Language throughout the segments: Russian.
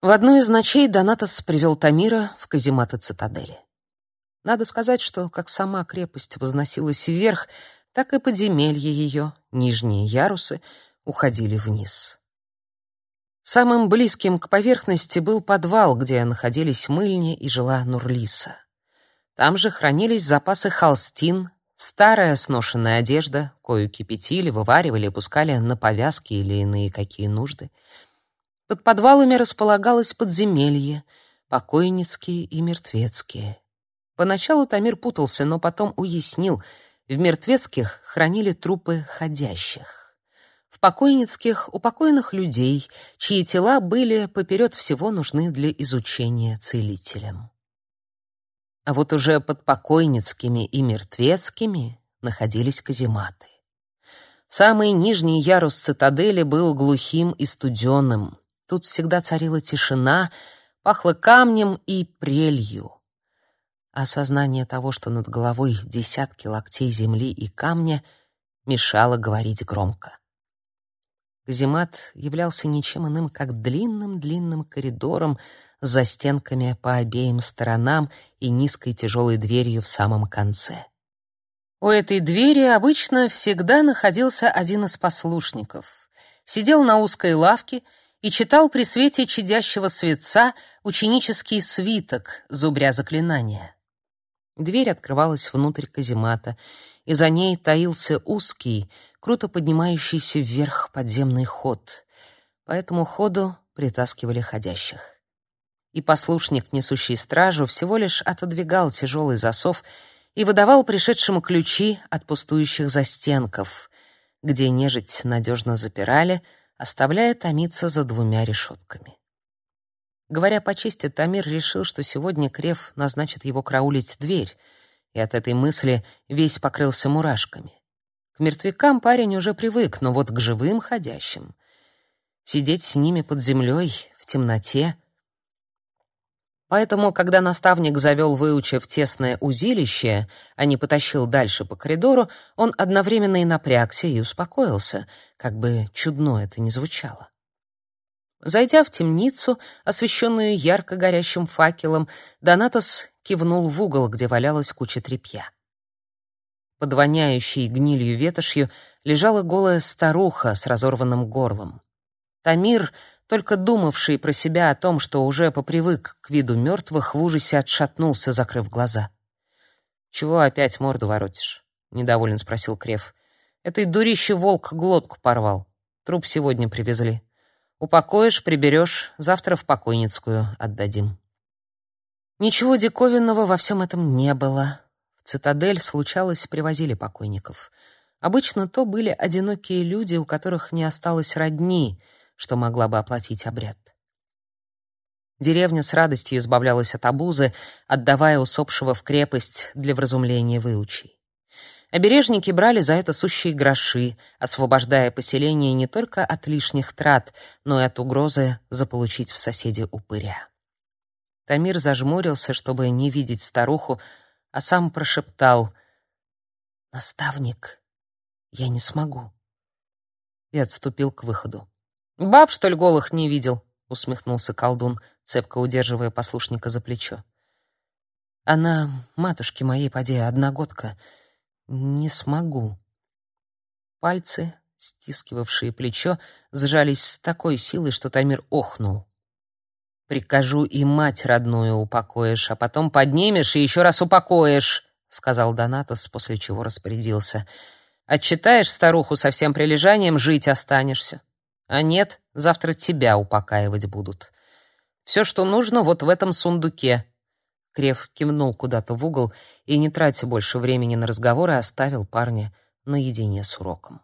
В одну из ночей Донатос привел Тамира в казематы цитадели. Надо сказать, что как сама крепость возносилась вверх, так и подземелья ее, нижние ярусы, уходили вниз. Самым близким к поверхности был подвал, где находились мыльни и жила Нурлиса. Там же хранились запасы холстин, старая сношенная одежда, кою кипятили, вываривали, пускали на повязки или иные какие нужды — под подвалами располагалось подземелье, покойницкие и мертвецкие. Поначалу Тамир путался, но потом уяснил, в мертвецких хранили трупы ходящих. В покойницких — упокоенных людей, чьи тела были поперед всего нужны для изучения целителям. А вот уже под покойницкими и мертвецкими находились казематы. Самый нижний ярус цитадели был глухим и студенным. Тут всегда царила тишина, пахло камнем и прелью. Осознание того, что над головой десятки локтей земли и камня, мешало говорить громко. Каземат являлся ничем иным, как длинным-длинным коридором за стенками по обеим сторонам и низкой тяжелой дверью в самом конце. У этой двери обычно всегда находился один из послушников. Сидел на узкой лавке — и читал при свете чадящего светца ученический свиток, зубря заклинания. Дверь открывалась внутрь каземата, и за ней таился узкий, круто поднимающийся вверх подземный ход. По этому ходу притаскивали ходящих. И послушник, несущий стражу, всего лишь отодвигал тяжелый засов и выдавал пришедшим ключи от пустующих застенков, где нежить надежно запирали — оставляя томиться за двумя решетками. Говоря по чести, Тамир решил, что сегодня Крев назначит его караулить дверь, и от этой мысли весь покрылся мурашками. К мертвякам парень уже привык, но вот к живым ходящим сидеть с ними под землей в темноте Поэтому, когда наставник завел выуча в тесное узилище, а не потащил дальше по коридору, он одновременно и напрягся, и успокоился, как бы чудно это ни звучало. Зайдя в темницу, освещенную ярко горящим факелом, Донатос кивнул в угол, где валялась куча тряпья. Под воняющей гнилью ветошью лежала голая старуха с разорванным горлом. Тамир только думавший про себя о том, что уже попривык к виду мертвых, в ужасе отшатнулся, закрыв глаза. «Чего опять морду воротишь?» — недоволен спросил Крев. «Этой дурище волк глотку порвал. Труп сегодня привезли. Упокоишь, приберешь, завтра в покойницкую отдадим». Ничего диковинного во всем этом не было. В цитадель случалось, привозили покойников. Обычно то были одинокие люди, у которых не осталось родни — что могла бы оплатить обряд. Деревня с радостью избавлялась от обузы, отдавая усопшего в крепость для вразумления выучей. Обережники брали за это сущие гроши, освобождая поселение не только от лишних трат, но и от угрозы заполучить в соседе упыря. Тамир зажмурился, чтобы не видеть старуху, а сам прошептал «Наставник, я не смогу» и отступил к выходу. «Баб, что ли, голых не видел?» — усмехнулся колдун, цепко удерживая послушника за плечо. «Она, матушке моей, поди, одногодка. Не смогу». Пальцы, стискивавшие плечо, сжались с такой силой, что Тамир охнул. «Прикажу и мать родную упокоишь, а потом поднимешь и еще раз упокоишь», — сказал Донатос, после чего распорядился. «Отчитаешь старуху со всем прилежанием, жить останешься. А нет, завтра тебя упокаивать будут. Все, что нужно, вот в этом сундуке. Крев кивнул куда-то в угол и, не тратя больше времени на разговоры, оставил парня наедине с уроком.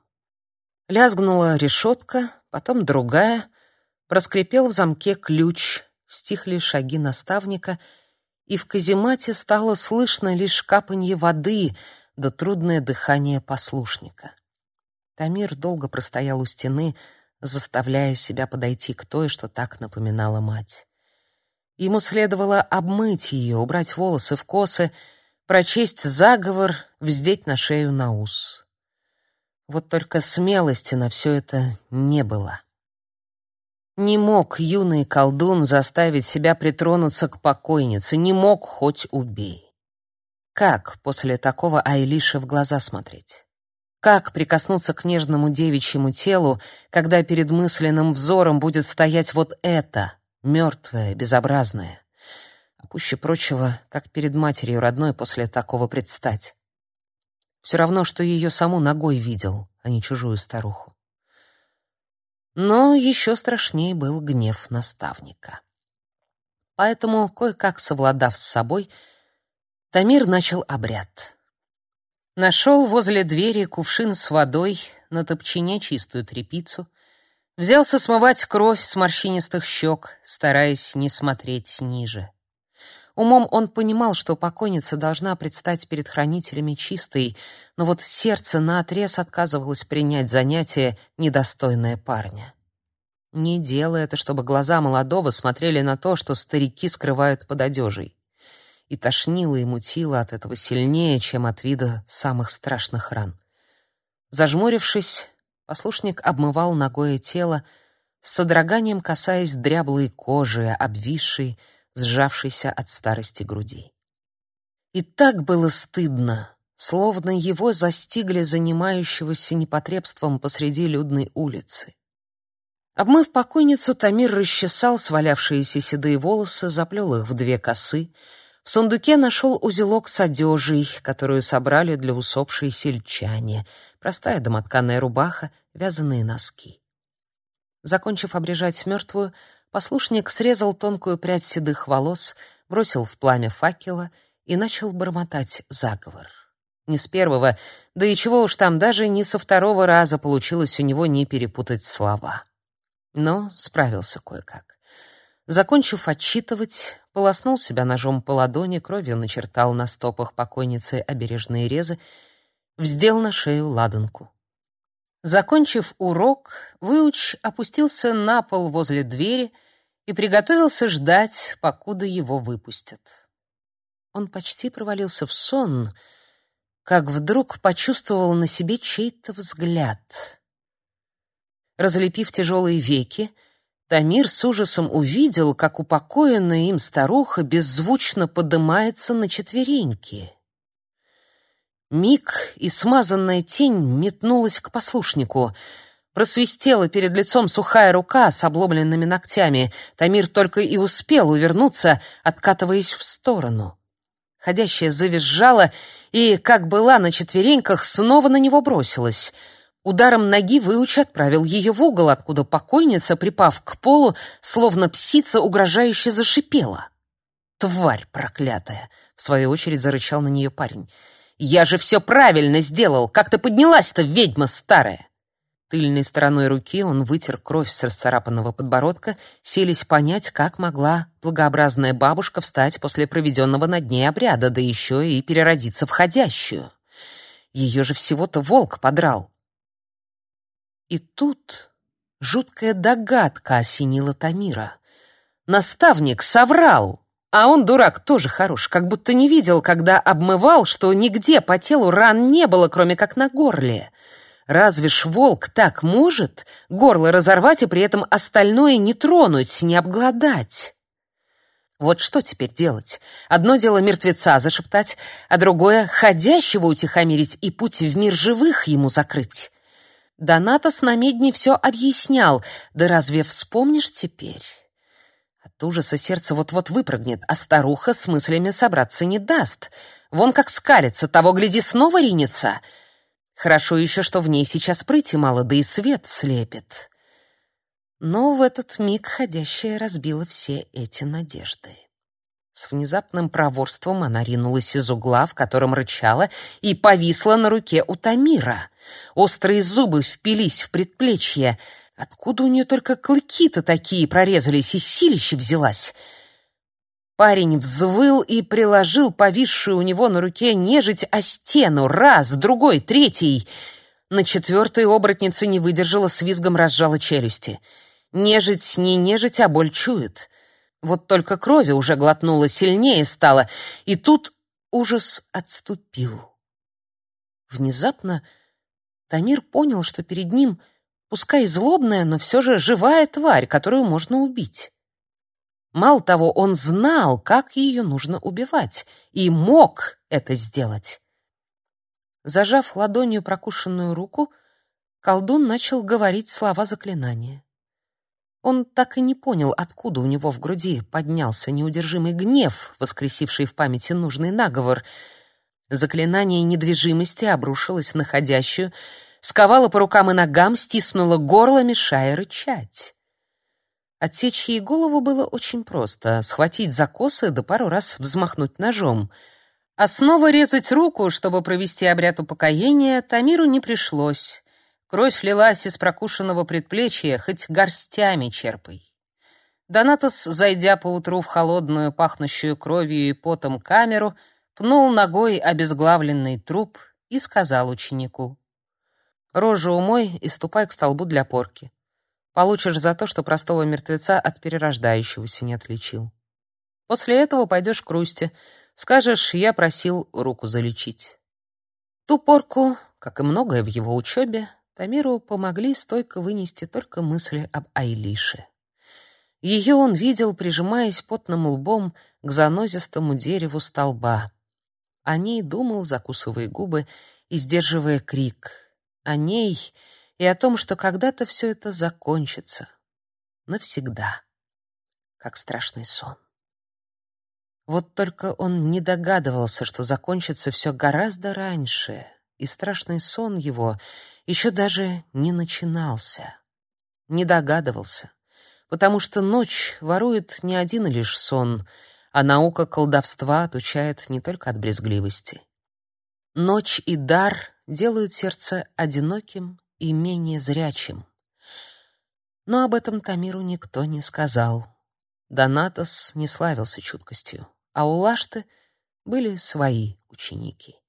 Лязгнула решетка, потом другая, проскрипел в замке ключ, стихли шаги наставника, и в каземате стало слышно лишь капанье воды да трудное дыхание послушника. Тамир долго простоял у стены, заставляя себя подойти к той, что так напоминала мать. Ему следовало обмыть ее, убрать волосы в косы, прочесть заговор, вздеть на шею на ус. Вот только смелости на все это не было. Не мог юный колдун заставить себя притронуться к покойнице, не мог хоть убей. Как после такого Айлише в глаза смотреть? Как прикоснуться к нежному девичьему телу, когда перед мысленным взором будет стоять вот это, мертвое, безобразное? А пуще прочего, как перед матерью родной после такого предстать. Все равно, что ее саму ногой видел, а не чужую старуху. Но еще страшнее был гнев наставника. Поэтому, кое-как совладав с собой, Тамир начал обряд. Нашел возле двери кувшин с водой, на топчине чистую тряпицу, взялся смывать кровь с морщинистых щек, стараясь не смотреть ниже. Умом он понимал, что покойница должна предстать перед хранителями чистой, но вот сердце наотрез отказывалось принять занятие, недостойное парня. Не дело это, чтобы глаза молодого смотрели на то, что старики скрывают под одежей. И тошнило и мутило от этого сильнее, чем от вида самых страшных ран. Зажмурившись, послушник обмывал ногое тело, с содроганием касаясь дряблой кожи, обвисшей, сжавшейся от старости груди. И так было стыдно, словно его застигли занимающегося непотребством посреди людной улицы. Обмыв покойницу, Тамир расчесал свалявшиеся седые волосы, заплел их в две косы. В сундуке нашел узелок с одежей, которую собрали для усопшей сельчане, простая домотканая рубаха, вязаные носки. Закончив обрежать мертвую, Послушник срезал тонкую прядь седых волос, бросил в пламя факела и начал бормотать заговор. Не с первого, да и чего уж там, даже не со второго раза получилось у него не перепутать слова. Но справился кое-как. Закончив отчитывать, полоснул себя ножом по ладони, кровью начертал на стопах покойницы обережные резы, вздел на шею ладанку. Закончив урок, выуч опустился на пол возле двери и приготовился ждать, покуда его выпустят. Он почти провалился в сон, как вдруг почувствовал на себе чей-то взгляд. Разлепив тяжелые веки, Тамир с ужасом увидел, как упокоенная им старуха беззвучно поднимается на четвереньки. Миг, и смазанная тень метнулась к послушнику. Просвистела перед лицом сухая рука с обломленными ногтями. Тамир только и успел увернуться, откатываясь в сторону. Ходящая завизжала и, как была на четвереньках, снова на него бросилась. Ударом ноги выуч отправил ее в угол, откуда покойница, припав к полу, словно псица, угрожающе зашипела. «Тварь проклятая!» — в свою очередь зарычал на нее парень. Я же все правильно сделал. Как ты поднялась-то, ведьма старая? Тыльной стороной руки он вытер кровь с расцарапанного подбородка, селись понять, как могла благообразная бабушка встать после проведенного над ней обряда, да еще и переродиться в ходящую. Ее же всего-то волк подрал. И тут жуткая догадка осенила Тамира. Наставник соврал. А он, дурак, тоже хорош, как будто не видел, когда обмывал, что нигде по телу ран не было, кроме как на горле. Разве ж волк так может горло разорвать и при этом остальное не тронуть, не обглодать? Вот что теперь делать? Одно дело мертвеца зашептать, а другое — ходящего утихомирить и путь в мир живых ему закрыть. Донатос на медне все объяснял, да разве вспомнишь теперь? От ужаса сердце вот-вот выпрыгнет, а старуха с мыслями собраться не даст. Вон как скалится, того, гляди, снова ринется. Хорошо еще, что в ней сейчас прыти мало, да и свет слепит. Но в этот миг ходящая разбила все эти надежды. С внезапным проворством она ринулась из угла, в котором рычала, и повисла на руке у Тамира. Острые зубы впились в предплечье — Откуда у нее только клыки-то такие прорезались и силище взялась? Парень взвыл и приложил повисшую у него на руке нежить о стену. Раз, другой, третий. На четвертой оборотница не выдержала, с визгом разжала челюсти. Нежить не нежить, а боль чует. Вот только крови уже глотнула, сильнее стало, и тут ужас отступил. Внезапно Тамир понял, что перед ним — Пускай злобная, но все же живая тварь, которую можно убить. Мало того, он знал, как ее нужно убивать, и мог это сделать. Зажав ладонью прокушенную руку, колдун начал говорить слова заклинания. Он так и не понял, откуда у него в груди поднялся неудержимый гнев, воскресивший в памяти нужный наговор. Заклинание недвижимости обрушилось на ходящую, сковало по рукам и ногам, стиснуло горло, мешая рычать. Отсечь ей голову было очень просто — схватить за косы да пару раз взмахнуть ножом. А снова резать руку, чтобы провести обряд упокоения, Тамиру не пришлось. Кровь лилась из прокушенного предплечья, хоть горстями черпай. Донатос, зайдя поутру в холодную, пахнущую кровью и потом камеру, пнул ногой обезглавленный труп и сказал ученику. «Рожу умой и ступай к столбу для порки. Получишь за то, что простого мертвеца от перерождающегося не отличил. После этого пойдешь к Русте, скажешь, я просил руку залечить». Ту порку, как и многое в его учебе, Тамиру помогли стойко вынести только мысли об Айлише. Ее он видел, прижимаясь потным лбом к занозистому дереву столба. О ней думал, закусывая губы и сдерживая крик. О ней и о том, что когда-то все это закончится. Навсегда. Как страшный сон. Вот только он не догадывался, что закончится все гораздо раньше, и страшный сон его еще даже не начинался. Не догадывался, потому что ночь ворует не один лишь сон, а наука колдовства отучает не только от брезгливости. Ночь и дар делают сердце одиноким и менее зрячим. Но об этом Тамиру никто не сказал. Донатос не славился чуткостью, а у Лашты были свои ученики.